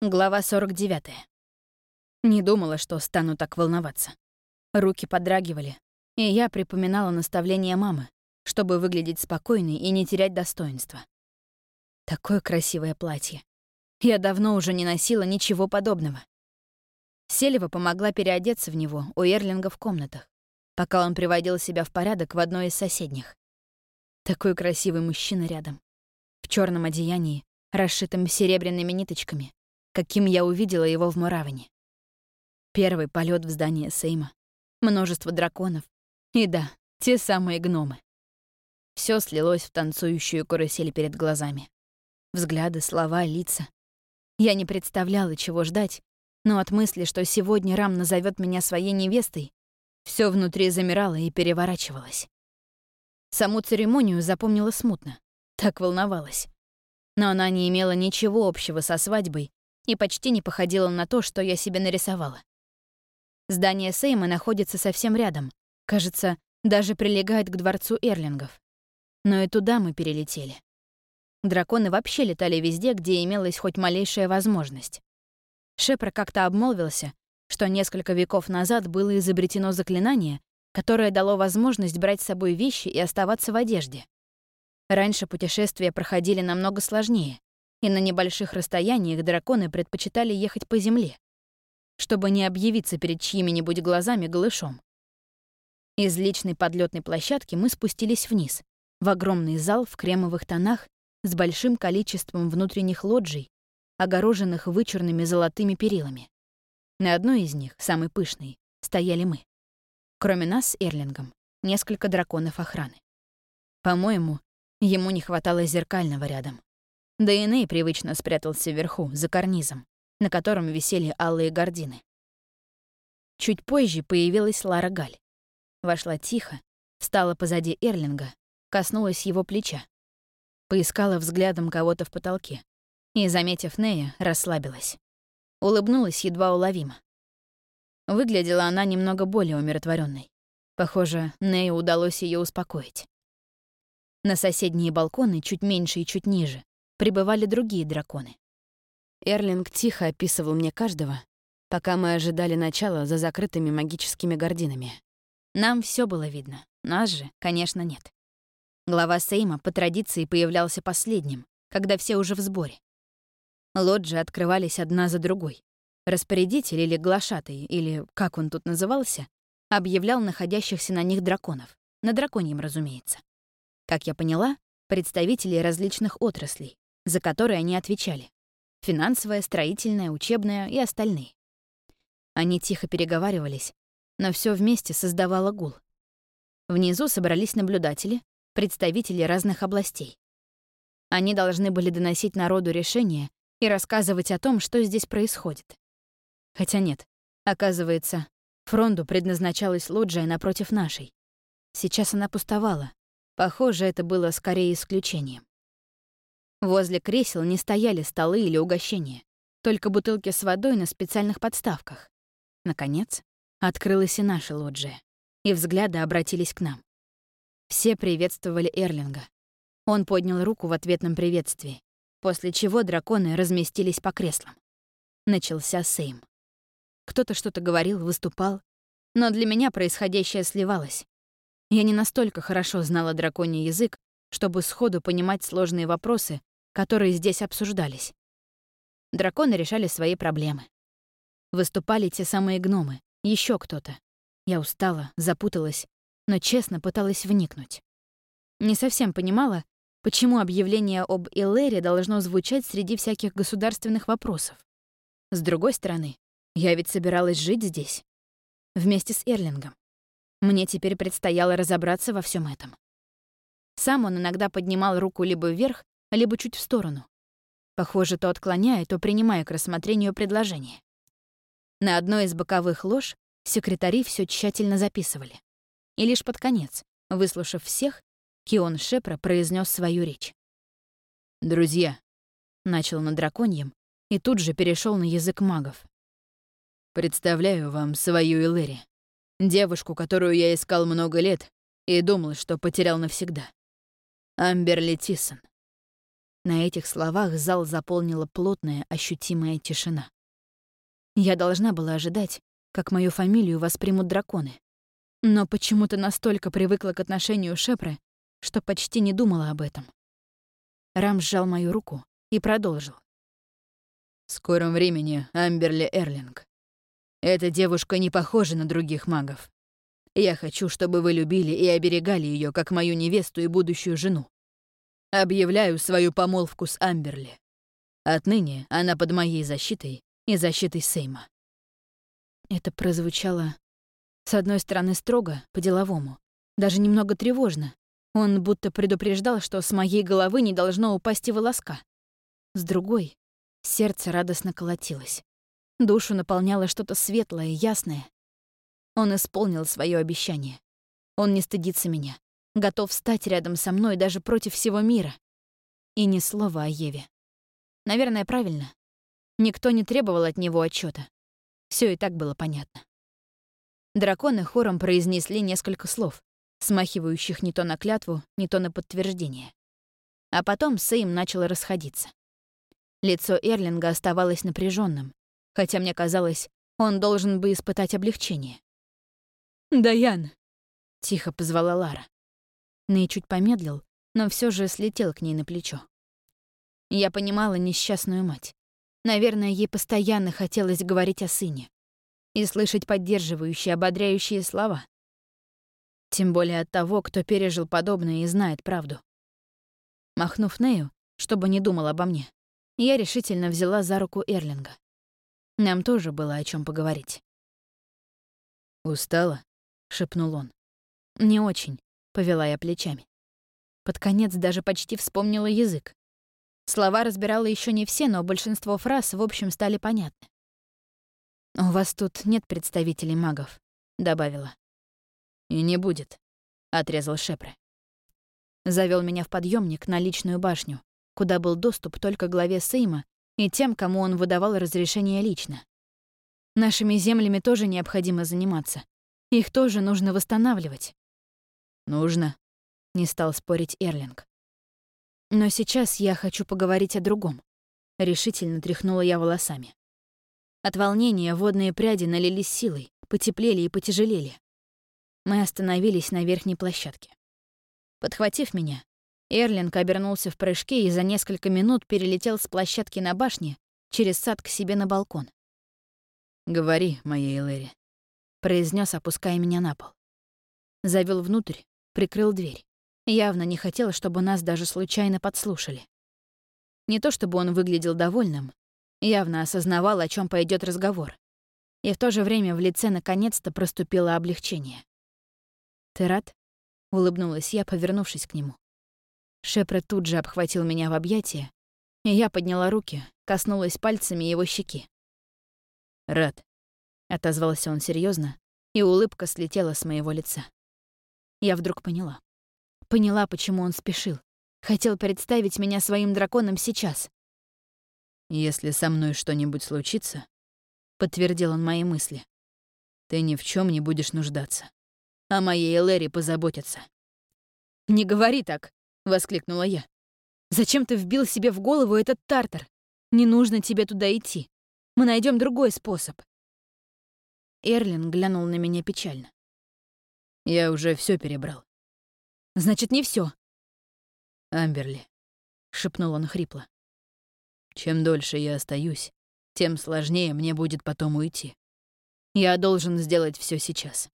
Глава 49. Не думала, что стану так волноваться. Руки подрагивали, и я припоминала наставления мамы, чтобы выглядеть спокойной и не терять достоинства. Такое красивое платье. Я давно уже не носила ничего подобного. Селева помогла переодеться в него у Эрлинга в комнатах, пока он приводил себя в порядок в одной из соседних. Такой красивый мужчина рядом. В черном одеянии, расшитом серебряными ниточками, каким я увидела его в Муравине. Первый полет в здание Сейма, множество драконов и, да, те самые гномы. Все слилось в танцующую карусель перед глазами. Взгляды, слова, лица. Я не представляла, чего ждать, но от мысли, что сегодня Рам назовет меня своей невестой, все внутри замирало и переворачивалось. Саму церемонию запомнила смутно, так волновалась. Но она не имела ничего общего со свадьбой и почти не походила на то, что я себе нарисовала. Здание Сейма находится совсем рядом, кажется, даже прилегает к дворцу Эрлингов. Но и туда мы перелетели. Драконы вообще летали везде, где имелась хоть малейшая возможность. Шепр как-то обмолвился, что несколько веков назад было изобретено заклинание, которое дало возможность брать с собой вещи и оставаться в одежде. Раньше путешествия проходили намного сложнее, и на небольших расстояниях драконы предпочитали ехать по земле, чтобы не объявиться перед чьими-нибудь глазами голышом. Из личной подлетной площадки мы спустились вниз, в огромный зал в кремовых тонах с большим количеством внутренних лоджий, огороженных вычурными золотыми перилами. На одной из них, самой пышной, стояли мы. Кроме нас с Эрлингом, несколько драконов охраны. По-моему, ему не хватало зеркального рядом. Да и Ней привычно спрятался вверху, за карнизом, на котором висели алые гардины. Чуть позже появилась Лара Галь. Вошла тихо, встала позади Эрлинга, коснулась его плеча. Поискала взглядом кого-то в потолке и, заметив Нея, расслабилась. Улыбнулась едва уловимо. Выглядела она немного более умиротворенной. Похоже, Нею удалось ее успокоить. На соседние балконы, чуть меньше и чуть ниже, прибывали другие драконы. Эрлинг тихо описывал мне каждого, пока мы ожидали начала за закрытыми магическими гординами. Нам все было видно, нас же, конечно, нет. Глава Сейма по традиции появлялся последним, когда все уже в сборе. Лоджи открывались одна за другой. Распорядитель или глашатый, или как он тут назывался, объявлял находящихся на них драконов. На драконьем, разумеется. Как я поняла, представители различных отраслей, за которые они отвечали. Финансовая, строительная, учебная и остальные. Они тихо переговаривались, но все вместе создавало гул. Внизу собрались наблюдатели, представители разных областей. Они должны были доносить народу решения и рассказывать о том, что здесь происходит. Хотя нет, оказывается, фронту предназначалась лоджия напротив нашей. Сейчас она пустовала. Похоже, это было скорее исключением. Возле кресел не стояли столы или угощения, только бутылки с водой на специальных подставках. Наконец, открылась и наша лоджия, и взгляды обратились к нам. Все приветствовали Эрлинга. Он поднял руку в ответном приветствии, после чего драконы разместились по креслам. Начался Сейм. Кто-то что-то говорил, выступал, но для меня происходящее сливалось. Я не настолько хорошо знала драконий язык, чтобы сходу понимать сложные вопросы, которые здесь обсуждались. Драконы решали свои проблемы. Выступали те самые гномы, еще кто-то. Я устала, запуталась, но честно пыталась вникнуть. Не совсем понимала, почему объявление об Элэре должно звучать среди всяких государственных вопросов. С другой стороны, я ведь собиралась жить здесь. Вместе с Эрлингом. Мне теперь предстояло разобраться во всем этом. Сам он иногда поднимал руку либо вверх, либо чуть в сторону. Похоже, то отклоняя, то принимая к рассмотрению предложение. На одной из боковых лож секретари все тщательно записывали. И лишь под конец, выслушав всех, Кион Шепра произнес свою речь. «Друзья», — начал на драконьем и тут же перешел на язык магов. «Представляю вам свою Элэри, девушку, которую я искал много лет и думал, что потерял навсегда. Амберли Тисон. На этих словах зал заполнила плотная, ощутимая тишина. Я должна была ожидать, как мою фамилию воспримут драконы. Но почему-то настолько привыкла к отношению Шепры, что почти не думала об этом. Рам сжал мою руку и продолжил. В скором времени Амберли Эрлинг. Эта девушка не похожа на других магов. Я хочу, чтобы вы любили и оберегали ее как мою невесту и будущую жену. Объявляю свою помолвку с Амберли. Отныне она под моей защитой и защитой Сейма. Это прозвучало, с одной стороны, строго, по-деловому, даже немного тревожно. Он будто предупреждал, что с моей головы не должно упасть и волоска. С другой, сердце радостно колотилось. Душу наполняло что-то светлое, ясное. Он исполнил свое обещание. Он не стыдится меня, готов стать рядом со мной даже против всего мира. И ни слова о Еве. Наверное, правильно. Никто не требовал от него отчета. Все и так было понятно. Драконы хором произнесли несколько слов, смахивающих не то на клятву, не то на подтверждение. А потом Сейм начал расходиться. Лицо Эрлинга оставалось напряженным, хотя мне казалось, он должен бы испытать облегчение. «Даян!» — тихо позвала Лара. Ней чуть помедлил, но все же слетел к ней на плечо. Я понимала несчастную мать. Наверное, ей постоянно хотелось говорить о сыне и слышать поддерживающие, ободряющие слова. Тем более от того, кто пережил подобное и знает правду. Махнув Нею, чтобы не думал обо мне, я решительно взяла за руку Эрлинга. Нам тоже было о чем поговорить. «Устала?» — шепнул он. «Не очень», — повела я плечами. Под конец даже почти вспомнила язык. Слова разбирала еще не все, но большинство фраз, в общем, стали понятны. «У вас тут нет представителей магов», — добавила. «И не будет», — отрезал Шепре. Завел меня в подъемник на личную башню, куда был доступ только главе Сейма и тем, кому он выдавал разрешение лично. Нашими землями тоже необходимо заниматься. Их тоже нужно восстанавливать. «Нужно», — не стал спорить Эрлинг. Но сейчас я хочу поговорить о другом. Решительно тряхнула я волосами. От волнения водные пряди налились силой, потеплели и потяжелели. Мы остановились на верхней площадке. Подхватив меня, Эрлинг обернулся в прыжке и за несколько минут перелетел с площадки на башне через сад к себе на балкон. «Говори, моей Элэри», — произнес, опуская меня на пол. Завел внутрь, прикрыл дверь. Явно не хотел, чтобы нас даже случайно подслушали. Не то чтобы он выглядел довольным, явно осознавал, о чем пойдет разговор. И в то же время в лице наконец-то проступило облегчение. «Ты рад?» — улыбнулась я, повернувшись к нему. Шепре тут же обхватил меня в объятия, и я подняла руки, коснулась пальцами его щеки. «Рад», — отозвался он серьезно, и улыбка слетела с моего лица. Я вдруг поняла. Поняла, почему он спешил. Хотел представить меня своим драконом сейчас. «Если со мной что-нибудь случится», — подтвердил он мои мысли, «ты ни в чем не будешь нуждаться. О моей Элэри позаботятся». «Не говори так», — воскликнула я. «Зачем ты вбил себе в голову этот тартар? Не нужно тебе туда идти. Мы найдем другой способ». Эрлин глянул на меня печально. «Я уже все перебрал. Значит, не все. Амберли, шепнул он хрипло. Чем дольше я остаюсь, тем сложнее мне будет потом уйти. Я должен сделать все сейчас,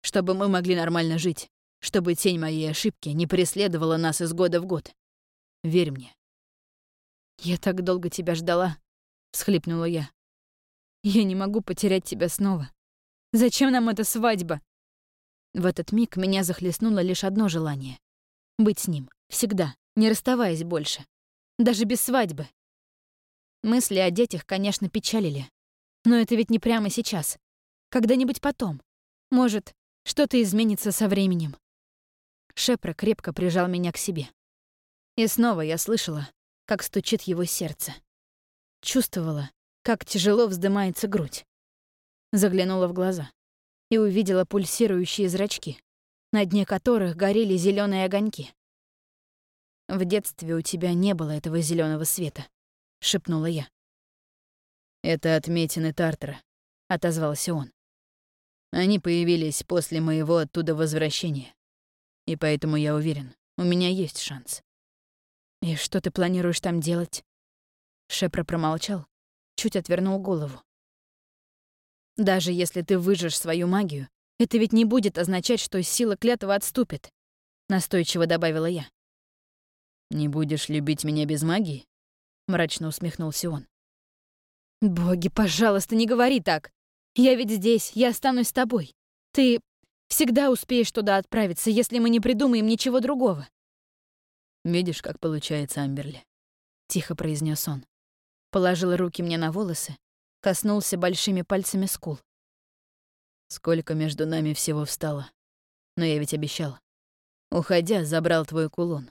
чтобы мы могли нормально жить, чтобы тень моей ошибки не преследовала нас из года в год. Верь мне. Я так долго тебя ждала, всхлипнула я. Я не могу потерять тебя снова. Зачем нам эта свадьба? В этот миг меня захлестнуло лишь одно желание — быть с ним, всегда, не расставаясь больше. Даже без свадьбы. Мысли о детях, конечно, печалили. Но это ведь не прямо сейчас. Когда-нибудь потом. Может, что-то изменится со временем. Шепра крепко прижал меня к себе. И снова я слышала, как стучит его сердце. Чувствовала, как тяжело вздымается грудь. Заглянула в глаза и увидела пульсирующие зрачки, на дне которых горели зеленые огоньки. В детстве у тебя не было этого зеленого света, шепнула я. Это отметины Тартера, отозвался он. Они появились после моего оттуда возвращения. И поэтому я уверен, у меня есть шанс. И что ты планируешь там делать? Шепра промолчал, чуть отвернул голову. Даже если ты выжжешь свою магию, это ведь не будет означать, что сила клятвы отступит, настойчиво добавила я. Не будешь любить меня без магии? мрачно усмехнулся он. Боги, пожалуйста, не говори так. Я ведь здесь, я останусь с тобой. Ты всегда успеешь туда отправиться, если мы не придумаем ничего другого. Видишь, как получается, Амберли? Тихо произнес он. Положил руки мне на волосы, коснулся большими пальцами скул. Сколько между нами всего встало. Но я ведь обещал. Уходя, забрал твой кулон.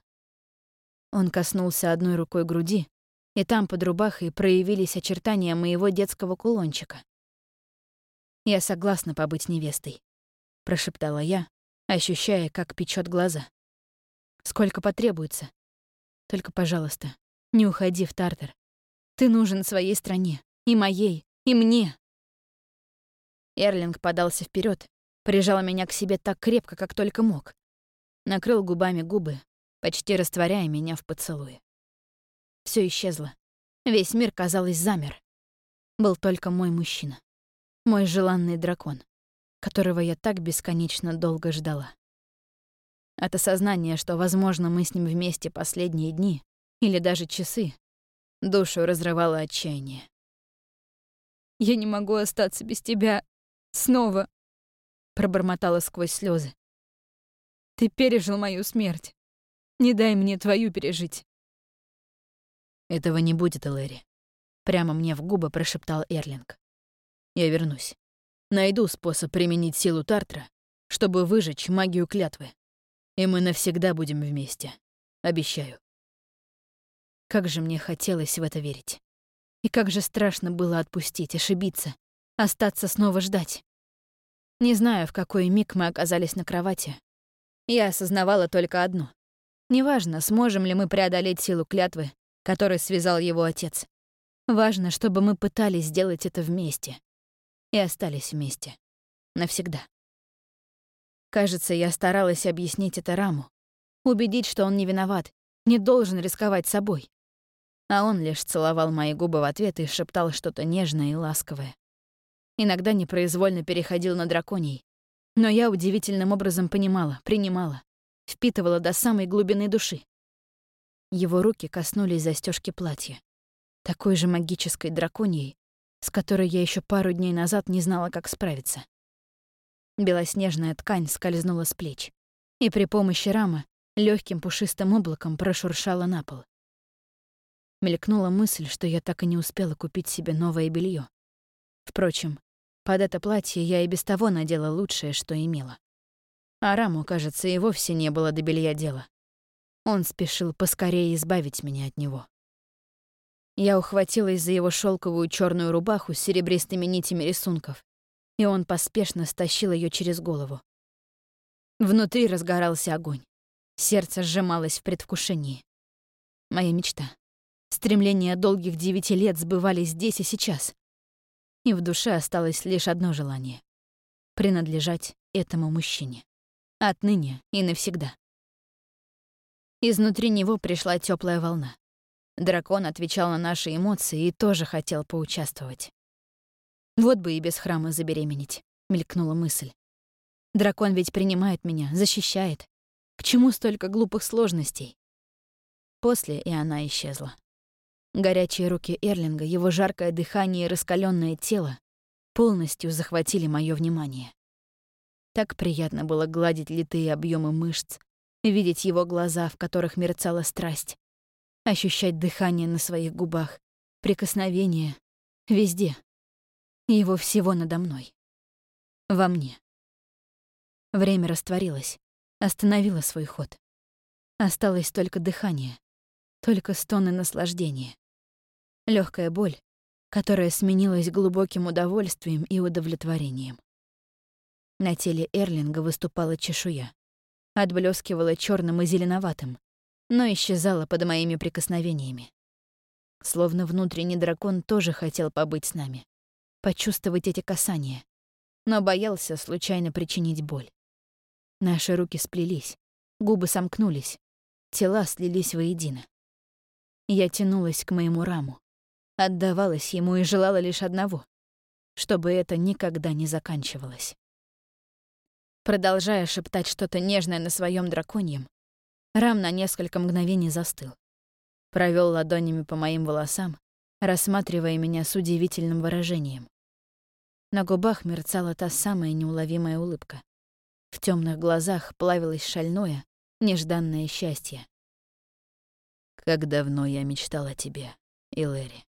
Он коснулся одной рукой груди, и там под рубахой проявились очертания моего детского кулончика. «Я согласна побыть невестой», — прошептала я, ощущая, как печет глаза. «Сколько потребуется? Только, пожалуйста, не уходи в Тартер. Ты нужен своей стране, и моей, и мне». Эрлинг подался вперед, прижал меня к себе так крепко, как только мог. Накрыл губами губы, почти растворяя меня в поцелуе. Все исчезло. Весь мир, казалось, замер. Был только мой мужчина. Мой желанный дракон, которого я так бесконечно долго ждала. От осознания, что, возможно, мы с ним вместе последние дни или даже часы, душу разрывало отчаяние. «Я не могу остаться без тебя снова», — пробормотала сквозь слезы. «Ты пережил мою смерть. Не дай мне твою пережить». «Этого не будет, Элэри», — прямо мне в губы прошептал Эрлинг. Я вернусь. Найду способ применить силу Тартра, чтобы выжечь магию клятвы. И мы навсегда будем вместе. Обещаю. Как же мне хотелось в это верить. И как же страшно было отпустить, ошибиться, остаться снова ждать. Не знаю, в какой миг мы оказались на кровати. Я осознавала только одно. Неважно, сможем ли мы преодолеть силу клятвы, которой связал его отец. Важно, чтобы мы пытались сделать это вместе и остались вместе. Навсегда. Кажется, я старалась объяснить это Раму, убедить, что он не виноват, не должен рисковать собой. А он лишь целовал мои губы в ответ и шептал что-то нежное и ласковое. Иногда непроизвольно переходил на драконий, но я удивительным образом понимала, принимала, впитывала до самой глубины души. Его руки коснулись застежки платья, такой же магической драконьей, с которой я еще пару дней назад не знала, как справиться. Белоснежная ткань скользнула с плеч, и при помощи рамы легким пушистым облаком прошуршала на пол. Мелькнула мысль, что я так и не успела купить себе новое белье. Впрочем, под это платье я и без того надела лучшее, что имела. А Раму, кажется, и вовсе не было до белья дела. Он спешил поскорее избавить меня от него. Я ухватилась за его шелковую черную рубаху с серебристыми нитями рисунков, и он поспешно стащил ее через голову. Внутри разгорался огонь. Сердце сжималось в предвкушении. Моя мечта. Стремления долгих девяти лет сбывались здесь и сейчас. И в душе осталось лишь одно желание — принадлежать этому мужчине. Отныне и навсегда. Изнутри него пришла теплая волна. Дракон отвечал на наши эмоции и тоже хотел поучаствовать. «Вот бы и без храма забеременеть», — мелькнула мысль. «Дракон ведь принимает меня, защищает. К чему столько глупых сложностей?» После и она исчезла. Горячие руки Эрлинга, его жаркое дыхание и раскаленное тело полностью захватили мое внимание. Так приятно было гладить литые объемы мышц, видеть его глаза, в которых мерцала страсть, ощущать дыхание на своих губах, прикосновение, везде. Его всего надо мной. Во мне. Время растворилось, остановило свой ход. Осталось только дыхание, только стоны наслаждения. Легкая боль, которая сменилась глубоким удовольствием и удовлетворением. На теле Эрлинга выступала чешуя. Отблескивала черным и зеленоватым, но исчезала под моими прикосновениями. Словно внутренний дракон тоже хотел побыть с нами, почувствовать эти касания, но боялся случайно причинить боль. Наши руки сплелись, губы сомкнулись, тела слились воедино. Я тянулась к моему раму, отдавалась ему и желала лишь одного — чтобы это никогда не заканчивалось. Продолжая шептать что-то нежное на своем драконьем, Рам на несколько мгновений застыл. Провел ладонями по моим волосам, рассматривая меня с удивительным выражением. На губах мерцала та самая неуловимая улыбка. В темных глазах плавилось шальное, нежданное счастье. Как давно я мечтал о тебе, Илэри.